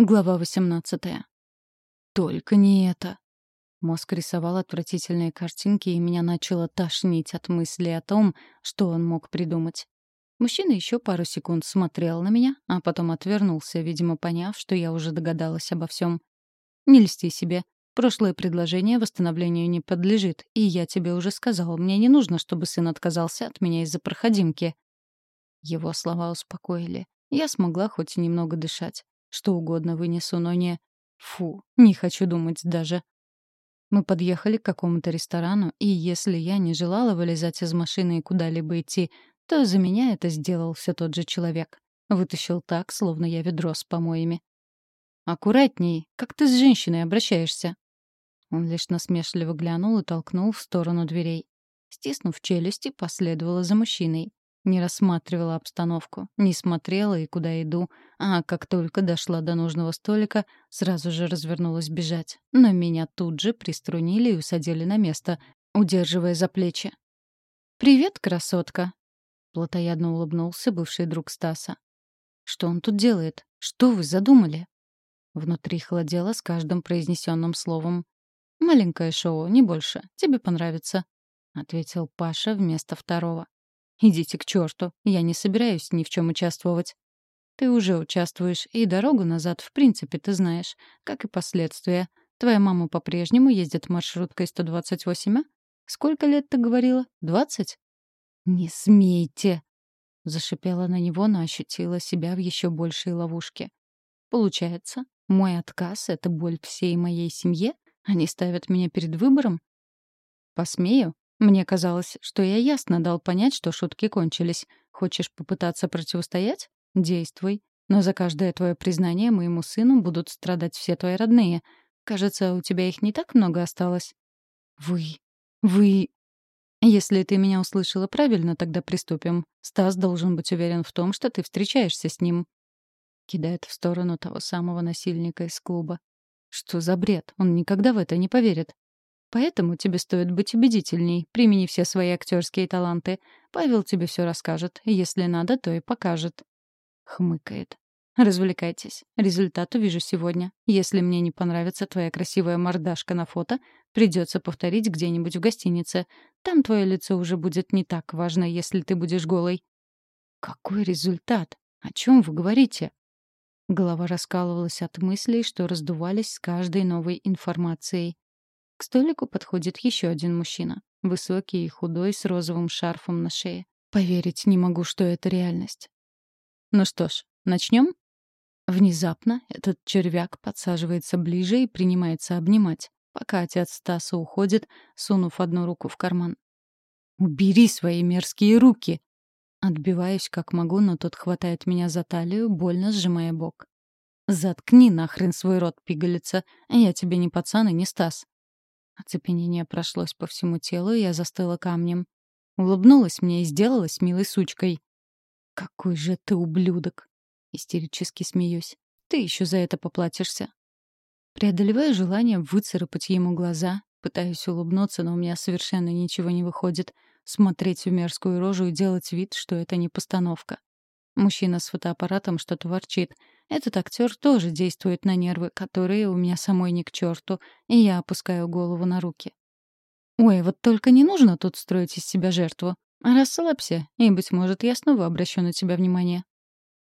Глава 18. Только не это. Мозг рисовал отвратительные картинки, и меня начало тошнить от мысли о том, что он мог придумать. Мужчина еще пару секунд смотрел на меня, а потом отвернулся, видимо, поняв, что я уже догадалась обо всем. «Не льсти себе. Прошлое предложение восстановлению не подлежит, и я тебе уже сказал, мне не нужно, чтобы сын отказался от меня из-за проходимки». Его слова успокоили. Я смогла хоть немного дышать. Что угодно вынесу, но не... Фу, не хочу думать даже. Мы подъехали к какому-то ресторану, и если я не желала вылезать из машины и куда-либо идти, то за меня это сделал все тот же человек. Вытащил так, словно я ведро с помоями. «Аккуратней, как ты с женщиной обращаешься?» Он лишь насмешливо глянул и толкнул в сторону дверей. Стиснув челюсти, последовала за мужчиной. Не рассматривала обстановку, не смотрела и куда иду, а как только дошла до нужного столика, сразу же развернулась бежать. Но меня тут же приструнили и усадили на место, удерживая за плечи. «Привет, красотка!» — плотоядно улыбнулся бывший друг Стаса. «Что он тут делает? Что вы задумали?» Внутри холодело с каждым произнесенным словом. «Маленькое шоу, не больше. Тебе понравится», — ответил Паша вместо второго. «Идите к черту, я не собираюсь ни в чем участвовать». «Ты уже участвуешь, и дорогу назад, в принципе, ты знаешь, как и последствия. Твоя мама по-прежнему ездит маршруткой 128, а? Сколько лет ты говорила? Двадцать?» «Не смейте!» — зашипела на него, но ощутила себя в еще большей ловушке. «Получается, мой отказ — это боль всей моей семье? Они ставят меня перед выбором?» «Посмею?» Мне казалось, что я ясно дал понять, что шутки кончились. Хочешь попытаться противостоять? Действуй. Но за каждое твое признание моему сыну будут страдать все твои родные. Кажется, у тебя их не так много осталось. Вы... вы... Если ты меня услышала правильно, тогда приступим. Стас должен быть уверен в том, что ты встречаешься с ним. Кидает в сторону того самого насильника из клуба. Что за бред? Он никогда в это не поверит. Поэтому тебе стоит быть убедительней, примени все свои актерские таланты. Павел тебе все расскажет, если надо, то и покажет. Хмыкает. Развлекайтесь. Результат увижу сегодня. Если мне не понравится твоя красивая мордашка на фото, придется повторить где-нибудь в гостинице. Там твое лицо уже будет не так важно, если ты будешь голой. Какой результат? О чем вы говорите? Голова раскалывалась от мыслей, что раздувались с каждой новой информацией. К столику подходит еще один мужчина. Высокий и худой, с розовым шарфом на шее. Поверить не могу, что это реальность. Ну что ж, начнем? Внезапно этот червяк подсаживается ближе и принимается обнимать, пока отец Стаса уходит, сунув одну руку в карман. «Убери свои мерзкие руки!» Отбиваюсь как могу, но тот хватает меня за талию, больно сжимая бок. «Заткни нахрен свой рот, пигалица. Я тебе не пацан и не Стас. Оцепенение прошлось по всему телу, и я застыла камнем. Улыбнулась мне и сделалась милой сучкой. «Какой же ты ублюдок!» Истерически смеюсь. «Ты еще за это поплатишься». Преодолеваю желание выцарапать ему глаза, пытаюсь улыбнуться, но у меня совершенно ничего не выходит. Смотреть в мерзкую рожу и делать вид, что это не постановка. Мужчина с фотоаппаратом что-то ворчит. Этот актер тоже действует на нервы, которые у меня самой не к черту, и я опускаю голову на руки. Ой, вот только не нужно тут строить из себя жертву. Расслабься, и, быть может, я снова обращу на тебя внимание.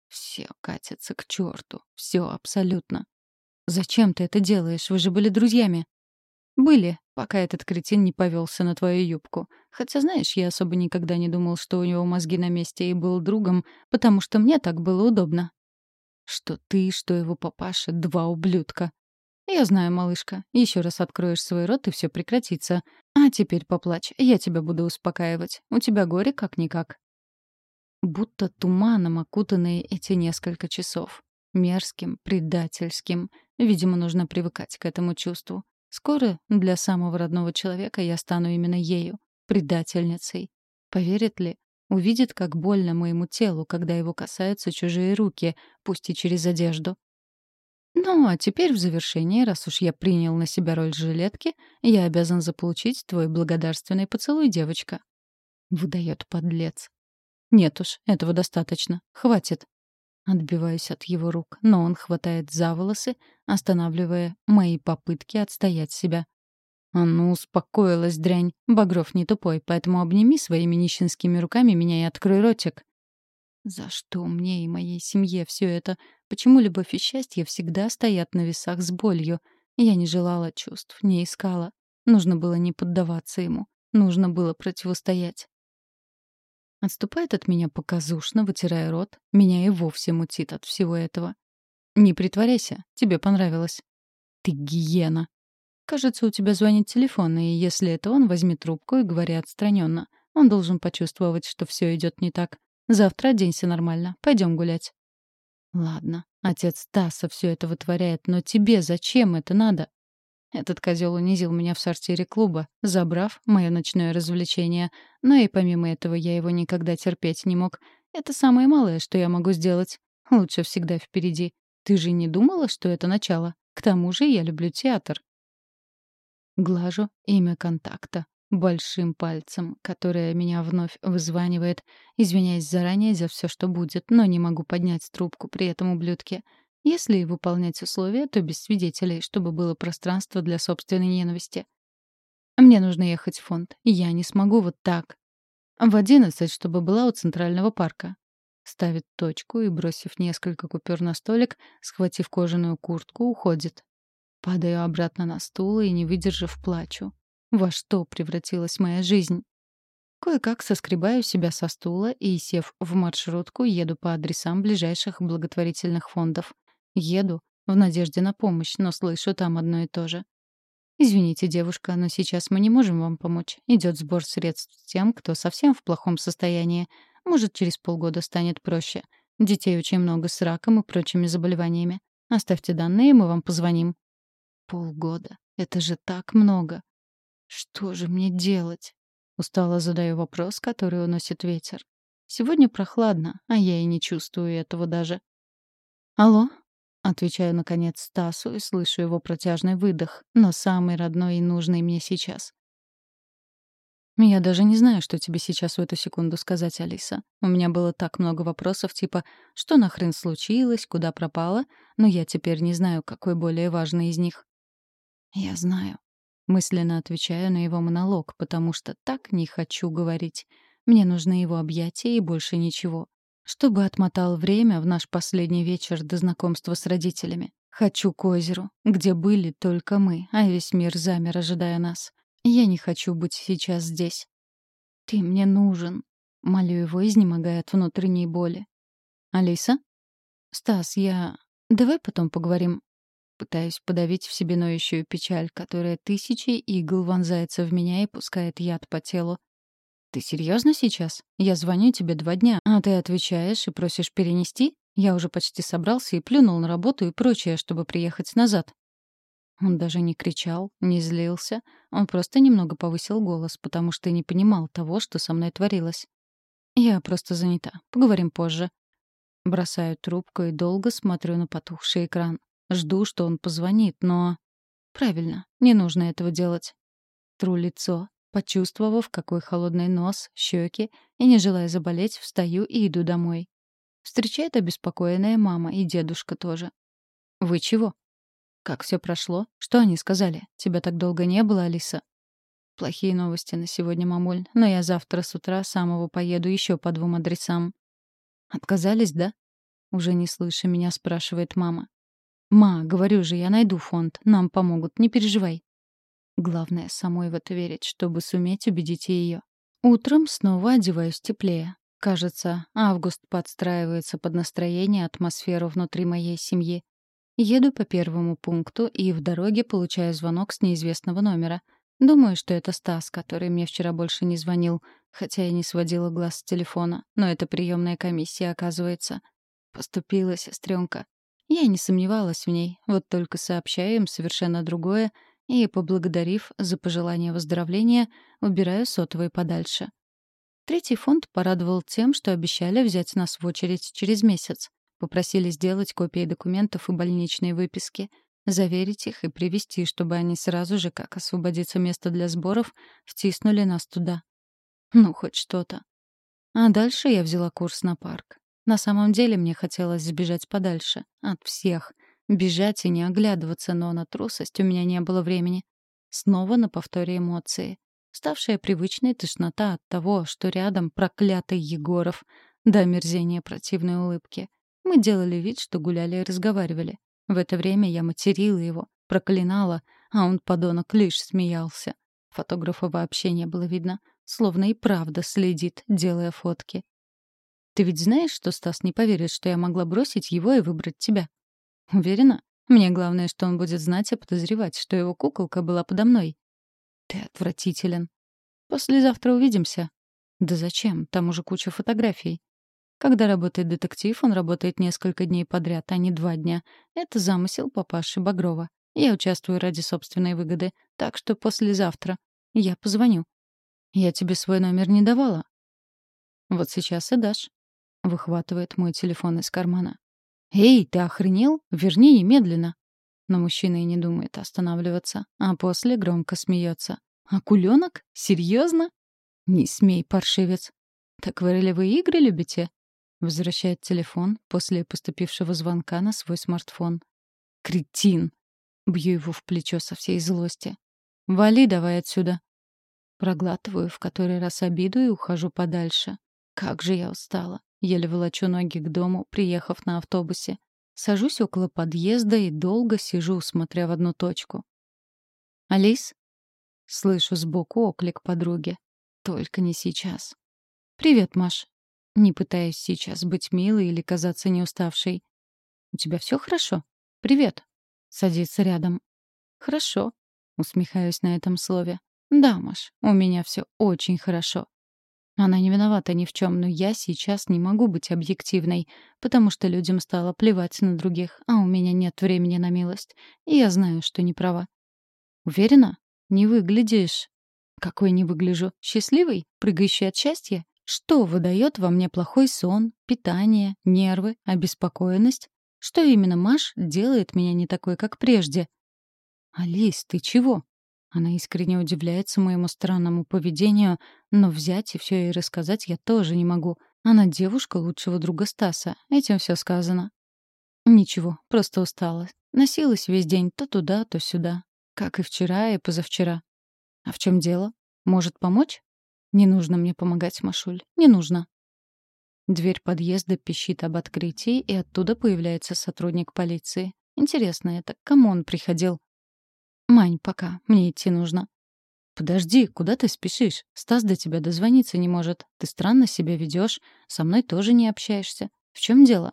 Все катится к черту. Все абсолютно. Зачем ты это делаешь? Вы же были друзьями. Были, пока этот кретин не повелся на твою юбку. Хотя, знаешь, я особо никогда не думал, что у него мозги на месте и был другом, потому что мне так было удобно. Что ты, что его папаша — два ублюдка. Я знаю, малышка. Еще раз откроешь свой рот, и все прекратится. А теперь поплачь, я тебя буду успокаивать. У тебя горе как-никак. Будто туманом окутанные эти несколько часов. Мерзким, предательским. Видимо, нужно привыкать к этому чувству. Скоро для самого родного человека я стану именно ею, предательницей. Поверит ли? Увидит, как больно моему телу, когда его касаются чужие руки, пусть и через одежду. Ну, а теперь в завершение, раз уж я принял на себя роль жилетки, я обязан заполучить твой благодарственный поцелуй, девочка. Выдает подлец. Нет уж, этого достаточно. Хватит. Отбиваюсь от его рук, но он хватает за волосы, останавливая мои попытки отстоять себя. «А ну, успокоилась, дрянь. Багров не тупой, поэтому обними своими нищенскими руками меня и открой ротик». За что мне и моей семье все это? Почему любовь и счастье всегда стоят на весах с болью? Я не желала чувств, не искала. Нужно было не поддаваться ему. Нужно было противостоять. Отступает от меня показушно, вытирая рот. Меня и вовсе мутит от всего этого. «Не притворяйся, тебе понравилось». «Ты гиена», Кажется, у тебя звонит телефон, и если это он, возьми трубку и говори отстраненно. Он должен почувствовать, что все идет не так. Завтра оденься нормально. Пойдем гулять. Ладно, отец Таса все это вытворяет, но тебе зачем это надо? Этот козел унизил меня в сортире клуба, забрав мое ночное развлечение. Но и помимо этого я его никогда терпеть не мог. Это самое малое, что я могу сделать. Лучше всегда впереди. Ты же не думала, что это начало? К тому же я люблю театр. Глажу имя контакта большим пальцем, которое меня вновь вызванивает, извиняясь заранее за все, что будет, но не могу поднять трубку при этом ублюдке. Если выполнять условия, то без свидетелей, чтобы было пространство для собственной ненависти. Мне нужно ехать в фонд, и я не смогу вот так. В одиннадцать, чтобы была у Центрального парка. Ставит точку и, бросив несколько купюр на столик, схватив кожаную куртку, уходит. Падаю обратно на стул и, не выдержав, плачу. Во что превратилась моя жизнь? Кое-как соскребаю себя со стула и, сев в маршрутку, еду по адресам ближайших благотворительных фондов. Еду в надежде на помощь, но слышу там одно и то же. «Извините, девушка, но сейчас мы не можем вам помочь. Идет сбор средств тем, кто совсем в плохом состоянии. Может, через полгода станет проще. Детей очень много с раком и прочими заболеваниями. Оставьте данные, мы вам позвоним». Полгода. Это же так много. Что же мне делать? Устало задаю вопрос, который уносит ветер. Сегодня прохладно, а я и не чувствую этого даже. Алло? Отвечаю, наконец, Стасу и слышу его протяжный выдох, но самый родной и нужный мне сейчас. Я даже не знаю, что тебе сейчас в эту секунду сказать, Алиса. У меня было так много вопросов, типа «что нахрен случилось?», «куда пропала?», но я теперь не знаю, какой более важный из них. «Я знаю». Мысленно отвечаю на его монолог, потому что так не хочу говорить. Мне нужны его объятия и больше ничего. Чтобы отмотал время в наш последний вечер до знакомства с родителями. Хочу к озеру, где были только мы, а весь мир замер, ожидая нас. Я не хочу быть сейчас здесь. «Ты мне нужен», — молю его, изнемогая от внутренней боли. «Алиса?» «Стас, я... Давай потом поговорим. Пытаюсь подавить в себе ноющую печаль, которая тысячи игл вонзается в меня и пускает яд по телу. «Ты серьезно сейчас? Я звоню тебе два дня, а ты отвечаешь и просишь перенести? Я уже почти собрался и плюнул на работу и прочее, чтобы приехать назад». Он даже не кричал, не злился. Он просто немного повысил голос, потому что не понимал того, что со мной творилось. «Я просто занята. Поговорим позже». Бросаю трубку и долго смотрю на потухший экран. Жду, что он позвонит, но... Правильно, не нужно этого делать. Тру лицо, почувствовав, какой холодный нос, щеки, и, не желая заболеть, встаю и иду домой. Встречает обеспокоенная мама и дедушка тоже. «Вы чего?» «Как все прошло? Что они сказали? Тебя так долго не было, Алиса?» «Плохие новости на сегодня, мамуль, но я завтра с утра самого поеду еще по двум адресам». «Отказались, да?» Уже не слыша меня, спрашивает мама. «Ма, говорю же, я найду фонд. Нам помогут, не переживай». Главное, самой в это верить, чтобы суметь убедить ее. Утром снова одеваюсь теплее. Кажется, август подстраивается под настроение, атмосферу внутри моей семьи. Еду по первому пункту и в дороге получаю звонок с неизвестного номера. Думаю, что это Стас, который мне вчера больше не звонил, хотя я не сводила глаз с телефона, но это приемная комиссия, оказывается. Поступила сестренка. Я не сомневалась в ней, вот только сообщаю им совершенно другое и, поблагодарив за пожелание выздоровления, убираю сотовый подальше. Третий фонд порадовал тем, что обещали взять нас в очередь через месяц. Попросили сделать копии документов и больничной выписки, заверить их и привести, чтобы они сразу же, как освободится место для сборов, втиснули нас туда. Ну, хоть что-то. А дальше я взяла курс на парк. На самом деле мне хотелось сбежать подальше. От всех. Бежать и не оглядываться, но на трусость у меня не было времени. Снова на повторе эмоции. Ставшая привычной тошнота от того, что рядом проклятый Егоров, до омерзения противной улыбки. Мы делали вид, что гуляли и разговаривали. В это время я материла его, проклинала, а он, подонок, лишь смеялся. Фотографа вообще не было видно, словно и правда следит, делая фотки. «Ты ведь знаешь, что Стас не поверит, что я могла бросить его и выбрать тебя?» «Уверена? Мне главное, что он будет знать и подозревать, что его куколка была подо мной». «Ты отвратителен». «Послезавтра увидимся». «Да зачем? Там уже куча фотографий». Когда работает детектив, он работает несколько дней подряд, а не два дня. Это замысел папаши Багрова. Я участвую ради собственной выгоды, так что послезавтра. Я позвоню. Я тебе свой номер не давала. Вот сейчас и дашь. Выхватывает мой телефон из кармана. «Эй, ты охренел? Верни немедленно!» Но мужчина и не думает останавливаться, а после громко смеется. «Акуленок? Серьезно?» «Не смей, паршивец!» «Так вы ролевые игры любите?» Возвращает телефон после поступившего звонка на свой смартфон. «Кретин!» Бью его в плечо со всей злости. «Вали давай отсюда!» Проглатываю в который раз обиду и ухожу подальше. Как же я устала. Еле волочу ноги к дому, приехав на автобусе. Сажусь около подъезда и долго сижу, смотря в одну точку. «Алис?» Слышу сбоку оклик подруги. Только не сейчас. «Привет, Маш». Не пытаюсь сейчас быть милой или казаться неуставшей. «У тебя все хорошо? Привет». Садится рядом. «Хорошо», — усмехаюсь на этом слове. «Да, Маш, у меня все очень хорошо». Она не виновата ни в чем, но я сейчас не могу быть объективной, потому что людям стало плевать на других, а у меня нет времени на милость, и я знаю, что не права. Уверена? Не выглядишь. Какой не выгляжу? Счастливый? Прыгающий от счастья? Что выдает во мне плохой сон, питание, нервы, обеспокоенность? Что именно Маш делает меня не такой, как прежде? «Алис, ты чего?» Она искренне удивляется моему странному поведению, но взять и все ей рассказать я тоже не могу. Она девушка лучшего друга Стаса. Этим все сказано. Ничего, просто устала. Носилась весь день то туда, то сюда. Как и вчера, и позавчера. А в чем дело? Может помочь? Не нужно мне помогать, Машуль. Не нужно. Дверь подъезда пищит об открытии, и оттуда появляется сотрудник полиции. Интересно, это к кому он приходил? «Мань, пока. Мне идти нужно». «Подожди, куда ты спешишь? Стас до тебя дозвониться не может. Ты странно себя ведешь. Со мной тоже не общаешься. В чем дело?»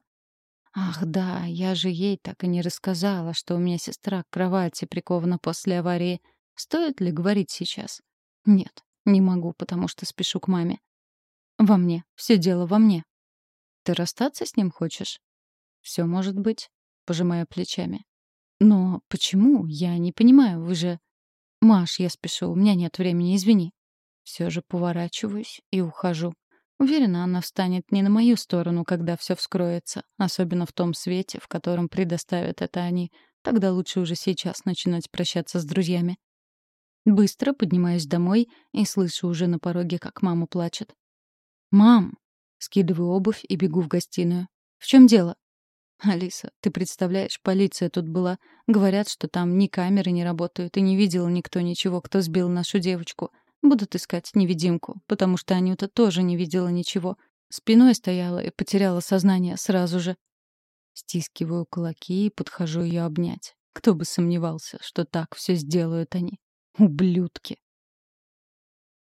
«Ах, да, я же ей так и не рассказала, что у меня сестра к кровати прикована после аварии. Стоит ли говорить сейчас?» «Нет, не могу, потому что спешу к маме». «Во мне. Все дело во мне». «Ты расстаться с ним хочешь?» «Все может быть», — пожимая плечами. «Но почему? Я не понимаю, вы же...» «Маш, я спешу, у меня нет времени, извини». Все же поворачиваюсь и ухожу. Уверена, она встанет не на мою сторону, когда все вскроется, особенно в том свете, в котором предоставят это они. Тогда лучше уже сейчас начинать прощаться с друзьями. Быстро поднимаюсь домой и слышу уже на пороге, как мама плачет. «Мам!» Скидываю обувь и бегу в гостиную. «В чем дело?» «Алиса, ты представляешь, полиция тут была. Говорят, что там ни камеры не работают, и не видел никто ничего, кто сбил нашу девочку. Будут искать невидимку, потому что Анюта тоже не видела ничего. Спиной стояла и потеряла сознание сразу же. Стискиваю кулаки и подхожу ее обнять. Кто бы сомневался, что так все сделают они. Ублюдки.